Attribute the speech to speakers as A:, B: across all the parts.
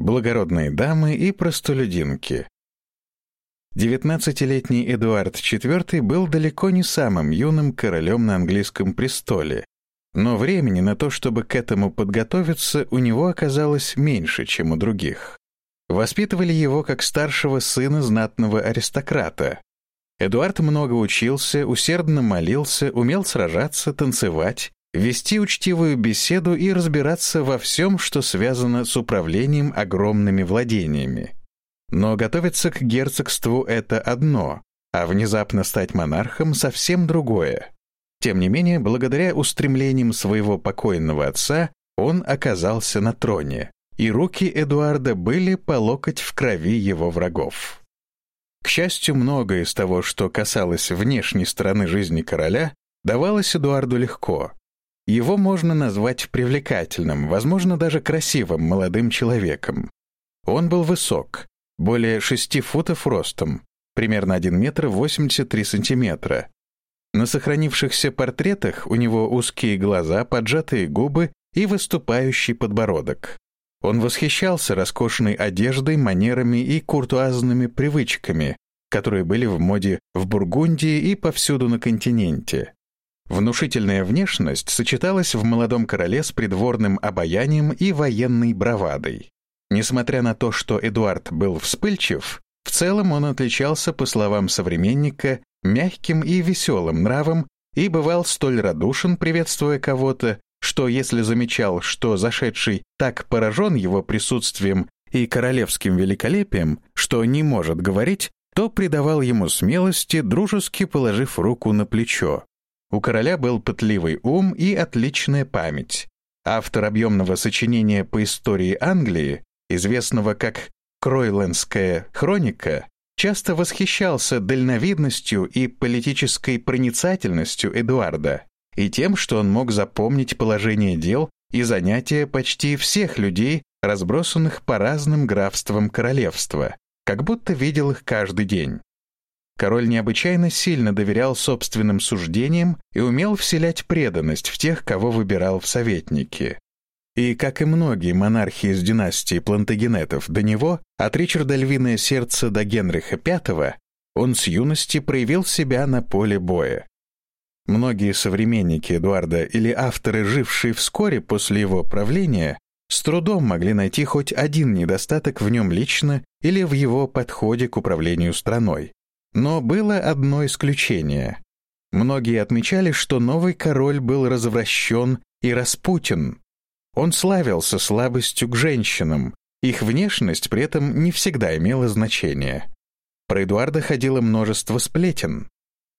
A: благородные дамы и простолюдинки. Девятнадцатилетний Эдуард IV был далеко не самым юным королем на английском престоле, но времени на то, чтобы к этому подготовиться, у него оказалось меньше, чем у других. Воспитывали его как старшего сына знатного аристократа. Эдуард много учился, усердно молился, умел сражаться, танцевать, вести учтивую беседу и разбираться во всем, что связано с управлением огромными владениями. Но готовиться к герцогству — это одно, а внезапно стать монархом — совсем другое. Тем не менее, благодаря устремлениям своего покойного отца, он оказался на троне, и руки Эдуарда были по локоть в крови его врагов. К счастью, многое из того, что касалось внешней стороны жизни короля, давалось Эдуарду легко. Его можно назвать привлекательным, возможно, даже красивым молодым человеком. Он был высок, более 6 футов ростом, примерно 1 метр 83 сантиметра, на сохранившихся портретах у него узкие глаза, поджатые губы и выступающий подбородок. Он восхищался роскошной одеждой, манерами и куртуазными привычками, которые были в моде в Бургундии и повсюду на континенте. Внушительная внешность сочеталась в молодом короле с придворным обаянием и военной бравадой. Несмотря на то, что Эдуард был вспыльчив, в целом он отличался, по словам современника, мягким и веселым нравом и бывал столь радушен, приветствуя кого-то, что если замечал, что зашедший так поражен его присутствием и королевским великолепием, что не может говорить, то придавал ему смелости, дружески положив руку на плечо. У короля был пытливый ум и отличная память. Автор объемного сочинения по истории Англии, известного как «Кройлендская хроника», часто восхищался дальновидностью и политической проницательностью Эдуарда и тем, что он мог запомнить положение дел и занятия почти всех людей, разбросанных по разным графствам королевства, как будто видел их каждый день. Король необычайно сильно доверял собственным суждениям и умел вселять преданность в тех, кого выбирал в советники. И, как и многие монархи из династии Плантагенетов до него, от Ричарда Львиное Сердце до Генриха V, он с юности проявил себя на поле боя. Многие современники Эдуарда или авторы, жившие вскоре после его правления, с трудом могли найти хоть один недостаток в нем лично или в его подходе к управлению страной. Но было одно исключение. Многие отмечали, что новый король был развращен и распутен, он славился слабостью к женщинам, их внешность при этом не всегда имела значения. Про Эдуарда ходило множество сплетен.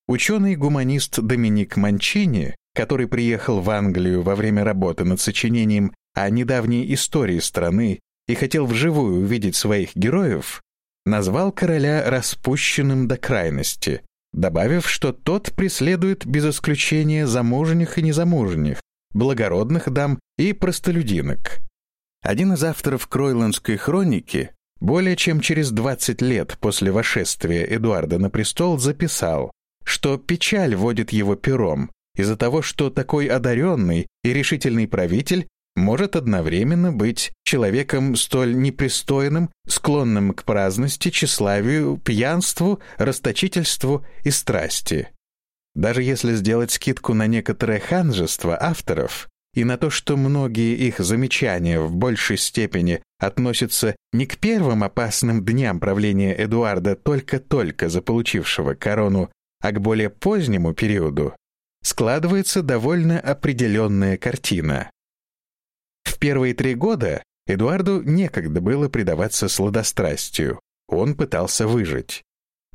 A: Ученый-гуманист Доминик Манчини, который приехал в Англию во время работы над сочинением о недавней истории страны и хотел вживую увидеть своих героев, назвал короля распущенным до крайности, добавив, что тот преследует без исключения замужних и незамужних, благородных дам и простолюдинок. Один из авторов Кройландской хроники более чем через 20 лет после вошествия Эдуарда на престол записал, что печаль водит его пером из-за того, что такой одаренный и решительный правитель может одновременно быть человеком столь непристойным, склонным к праздности, тщеславию, пьянству, расточительству и страсти. Даже если сделать скидку на некоторое ханжество авторов и на то, что многие их замечания в большей степени относятся не к первым опасным дням правления Эдуарда только-только заполучившего корону, а к более позднему периоду, складывается довольно определенная картина. В первые три года Эдуарду некогда было предаваться сладострастию, он пытался выжить.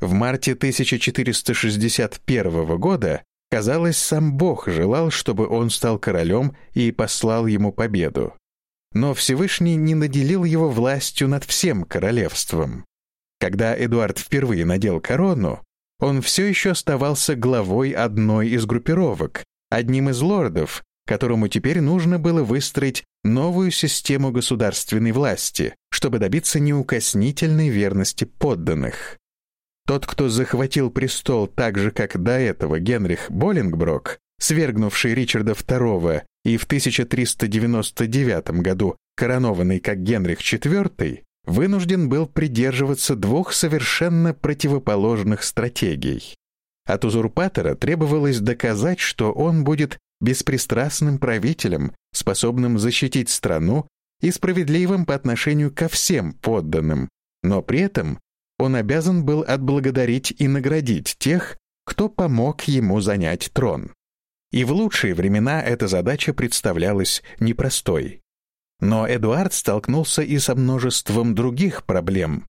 A: В марте 1461 года, казалось, сам Бог желал, чтобы он стал королем и послал ему победу. Но Всевышний не наделил его властью над всем королевством. Когда Эдуард впервые надел корону, он все еще оставался главой одной из группировок, одним из лордов, которому теперь нужно было выстроить новую систему государственной власти, чтобы добиться неукоснительной верности подданных. Тот, кто захватил престол так же, как до этого Генрих Боллингброк, свергнувший Ричарда II и в 1399 году коронованный как Генрих IV, вынужден был придерживаться двух совершенно противоположных стратегий. От узурпатора требовалось доказать, что он будет беспристрастным правителем, способным защитить страну и справедливым по отношению ко всем подданным, но при этом он обязан был отблагодарить и наградить тех, кто помог ему занять трон. И в лучшие времена эта задача представлялась непростой. Но Эдуард столкнулся и со множеством других проблем.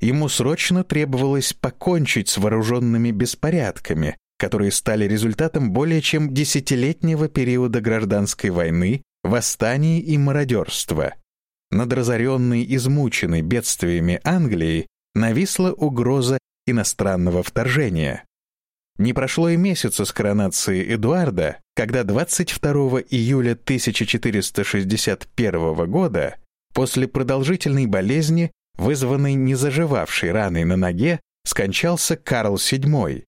A: Ему срочно требовалось покончить с вооруженными беспорядками, которые стали результатом более чем десятилетнего периода гражданской войны, восстаний и мародерства. Над разоренной, измученной бедствиями Англии нависла угроза иностранного вторжения. Не прошло и месяца с коронации Эдуарда, когда 22 июля 1461 года, после продолжительной болезни, вызванной незаживавшей раной на ноге, скончался Карл VII,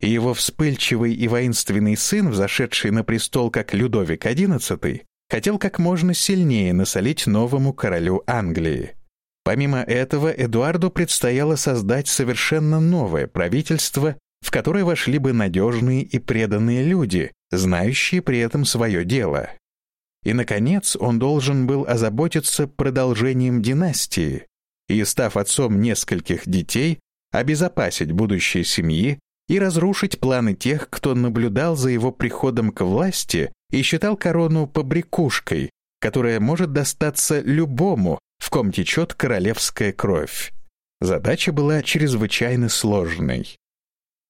A: и его вспыльчивый и воинственный сын, взошедший на престол как Людовик XI, хотел как можно сильнее насолить новому королю Англии. Помимо этого, Эдуарду предстояло создать совершенно новое правительство в которой вошли бы надежные и преданные люди, знающие при этом свое дело. И, наконец, он должен был озаботиться продолжением династии и, став отцом нескольких детей, обезопасить будущее семьи и разрушить планы тех, кто наблюдал за его приходом к власти и считал корону побрякушкой, которая может достаться любому, в ком течет королевская кровь. Задача была чрезвычайно сложной.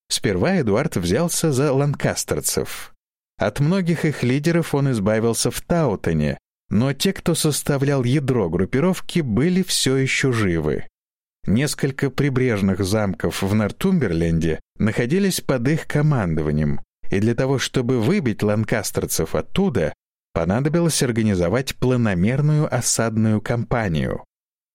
A: Сперва Эдуард взялся за ланкастерцев. От многих их лидеров он избавился в Таутоне, но те, кто составлял ядро группировки, были все еще живы. Несколько прибрежных замков в Нортумберленде находились под их командованием, и для того, чтобы выбить ланкастерцев оттуда, понадобилось организовать планомерную осадную кампанию.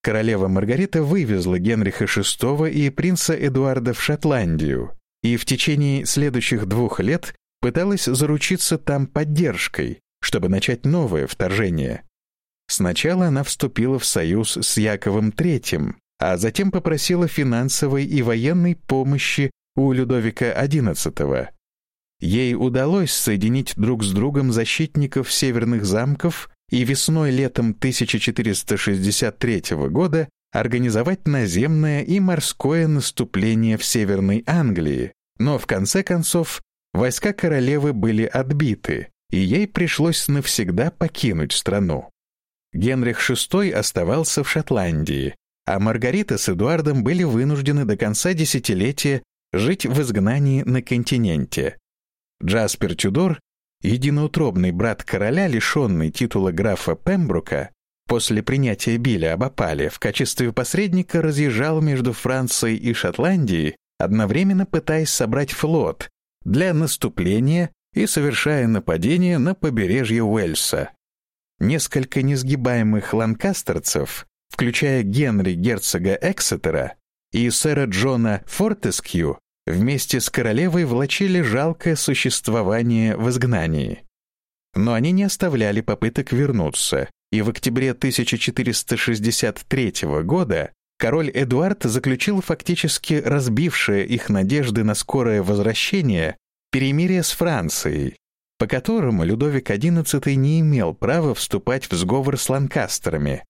A: Королева Маргарита вывезла Генриха VI и принца Эдуарда в Шотландию и в течение следующих двух лет пыталась заручиться там поддержкой, чтобы начать новое вторжение. Сначала она вступила в союз с Яковом III, а затем попросила финансовой и военной помощи у Людовика XI. Ей удалось соединить друг с другом защитников северных замков и весной-летом 1463 года организовать наземное и морское наступление в Северной Англии, но в конце концов войска королевы были отбиты, и ей пришлось навсегда покинуть страну. Генрих VI оставался в Шотландии, а Маргарита с Эдуардом были вынуждены до конца десятилетия жить в изгнании на континенте. Джаспер Тюдор, единоутробный брат короля, лишенный титула графа Пембрука, после принятия Билля об опале в качестве посредника разъезжал между Францией и Шотландией, одновременно пытаясь собрать флот для наступления и совершая нападение на побережье Уэльса. Несколько несгибаемых ланкастерцев, включая Генри герцога Эксетера и сэра Джона Фортескью, вместе с королевой влачили жалкое существование в изгнании. Но они не оставляли попыток вернуться, и в октябре 1463 года король Эдуард заключил фактически разбившее их надежды на скорое возвращение перемирие с Францией, по которому Людовик XI не имел права вступать в сговор с ланкастерами.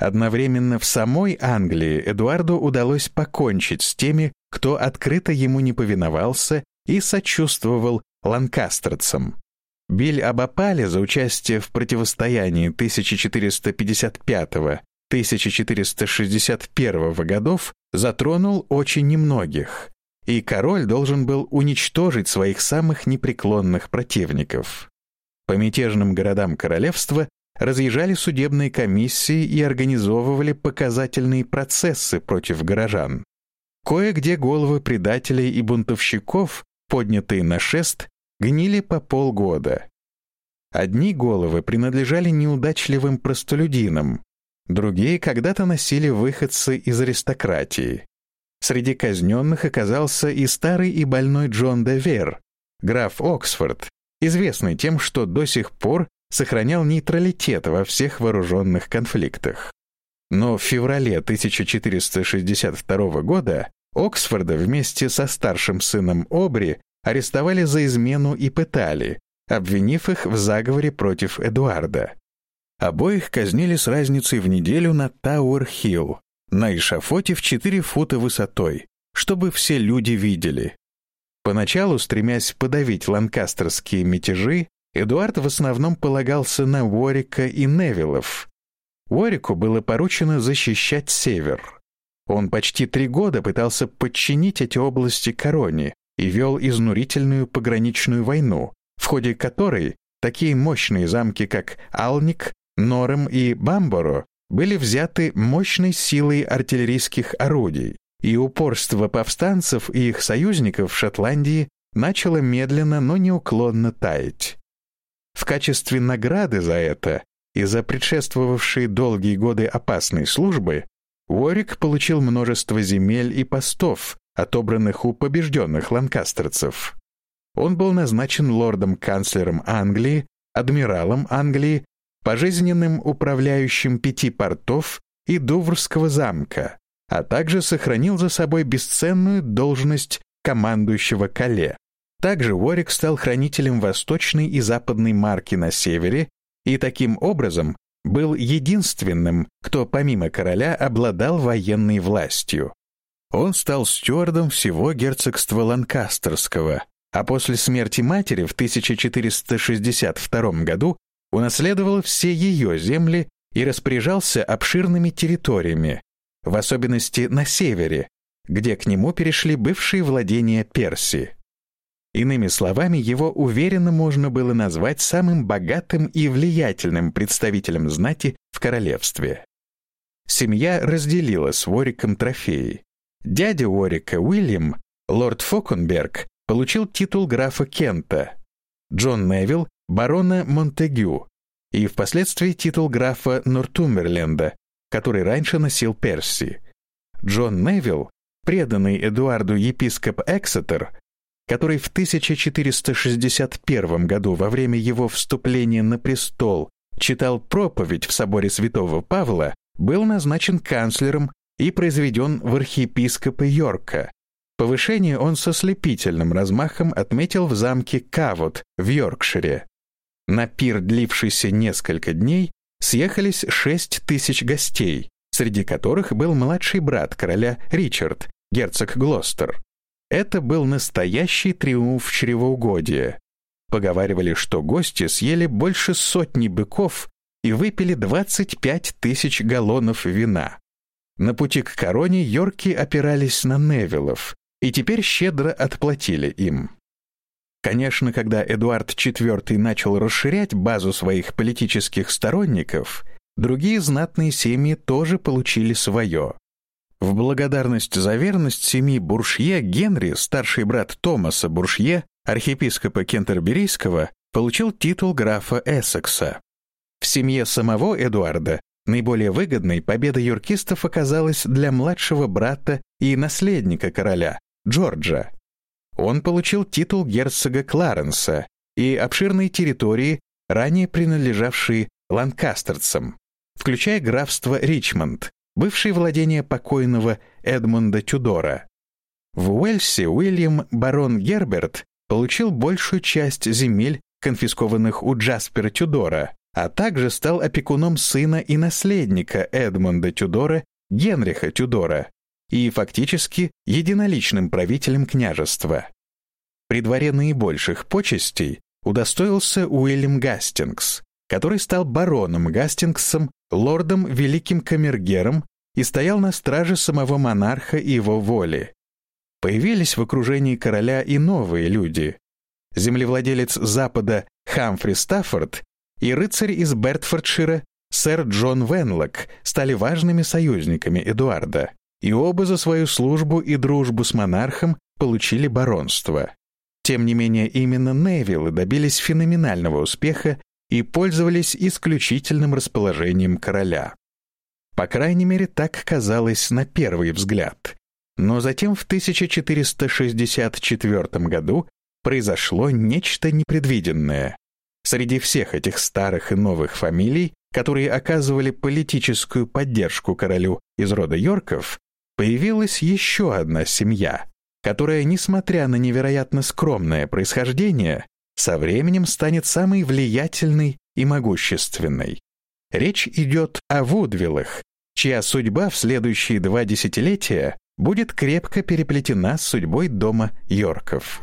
A: Одновременно в самой Англии Эдуарду удалось покончить с теми, кто открыто ему не повиновался и сочувствовал ланкастерцам. Биль об опале за участие в противостоянии 1455-1461 годов затронул очень немногих, и король должен был уничтожить своих самых непреклонных противников. По мятежным городам королевства разъезжали судебные комиссии и организовывали показательные процессы против горожан. Кое-где головы предателей и бунтовщиков, поднятые на шест, гнили по полгода. Одни головы принадлежали неудачливым простолюдинам, другие когда-то носили выходцы из аристократии. Среди казненных оказался и старый и больной Джон де Вер, граф Оксфорд, известный тем, что до сих пор сохранял нейтралитет во всех вооруженных конфликтах. Но в феврале 1462 года Оксфорда вместе со старшим сыном Обри арестовали за измену и пытали, обвинив их в заговоре против Эдуарда. Обоих казнили с разницей в неделю на Тауэр-Хилл, на эшафоте в 4 фута высотой, чтобы все люди видели. Поначалу, стремясь подавить ланкастерские мятежи, Эдуард в основном полагался на Уорика и Невилов. Уорику было поручено защищать север. Он почти три года пытался подчинить эти области короне и вел изнурительную пограничную войну, в ходе которой такие мощные замки, как Алник, Норем и Бамборо, были взяты мощной силой артиллерийских орудий, и упорство повстанцев и их союзников в Шотландии начало медленно, но неуклонно таять. В качестве награды за это и за предшествовавшие долгие годы опасной службы Уорик получил множество земель и постов, отобранных у побежденных ланкастерцев. Он был назначен лордом-канцлером Англии, адмиралом Англии, пожизненным управляющим пяти портов и Дуврского замка, а также сохранил за собой бесценную должность командующего Кале. Также Уорик стал хранителем восточной и западной марки на севере и таким образом был единственным, кто помимо короля обладал военной властью. Он стал стюардом всего герцогства Ланкастерского, а после смерти матери в 1462 году унаследовал все ее земли и распоряжался обширными территориями, в особенности на севере, где к нему перешли бывшие владения Персии. Иными словами, его уверенно можно было назвать самым богатым и влиятельным представителем знати в королевстве. Семья разделила с Уориком трофеи. Дядя Уорика Уильям, лорд Фокенберг, получил титул графа Кента, Джон Невилл — барона Монтегю и впоследствии титул графа Нортумберленда, который раньше носил Перси. Джон Невилл, преданный Эдуарду епископ Эксетер, который в 1461 году во время его вступления на престол читал проповедь в соборе святого Павла, был назначен канцлером и произведен в архиепископы Йорка. Повышение он со слепительным размахом отметил в замке Кавот в Йоркшире. На пир, длившийся несколько дней, съехались шесть тысяч гостей, среди которых был младший брат короля Ричард, герцог Глостер. Это был настоящий триумф чревоугодия. Поговаривали, что гости съели больше сотни быков и выпили 25 тысяч галлонов вина. На пути к короне Йорки опирались на Невилов и теперь щедро отплатили им. Конечно, когда Эдуард IV начал расширять базу своих политических сторонников, другие знатные семьи тоже получили свое. В благодарность за верность семьи Буршье Генри, старший брат Томаса Буршье, архиепископа Кентерберийского, получил титул графа Эссекса. В семье самого Эдуарда наиболее выгодной победа юркистов оказалась для младшего брата и наследника короля, Джорджа. Он получил титул герцога Кларенса и обширные территории, ранее принадлежавшие ланкастерцам, включая графство Ричмонд, бывшие владения покойного Эдмунда Тюдора. В Уэльсе Уильям барон Герберт получил большую часть земель, конфискованных у Джаспера Тюдора, а также стал опекуном сына и наследника Эдмунда Тюдора, Генриха Тюдора, и фактически единоличным правителем княжества. При дворе наибольших почестей удостоился Уильям Гастингс, который стал бароном Гастингсом, лордом Великим Камергером и стоял на страже самого монарха и его воли. Появились в окружении короля и новые люди. Землевладелец Запада Хамфри Стаффорд и рыцарь из Бертфордшира сэр Джон Венлок стали важными союзниками Эдуарда, и оба за свою службу и дружбу с монархом получили баронство. Тем не менее, именно Невиллы добились феноменального успеха и пользовались исключительным расположением короля. По крайней мере, так казалось на первый взгляд. Но затем в 1464 году произошло нечто непредвиденное. Среди всех этих старых и новых фамилий, которые оказывали политическую поддержку королю из рода Йорков, появилась еще одна семья, которая, несмотря на невероятно скромное происхождение, со временем станет самой влиятельной и могущественной. Речь идет о Вудвиллах, чья судьба в следующие два десятилетия будет крепко переплетена с судьбой дома Йорков.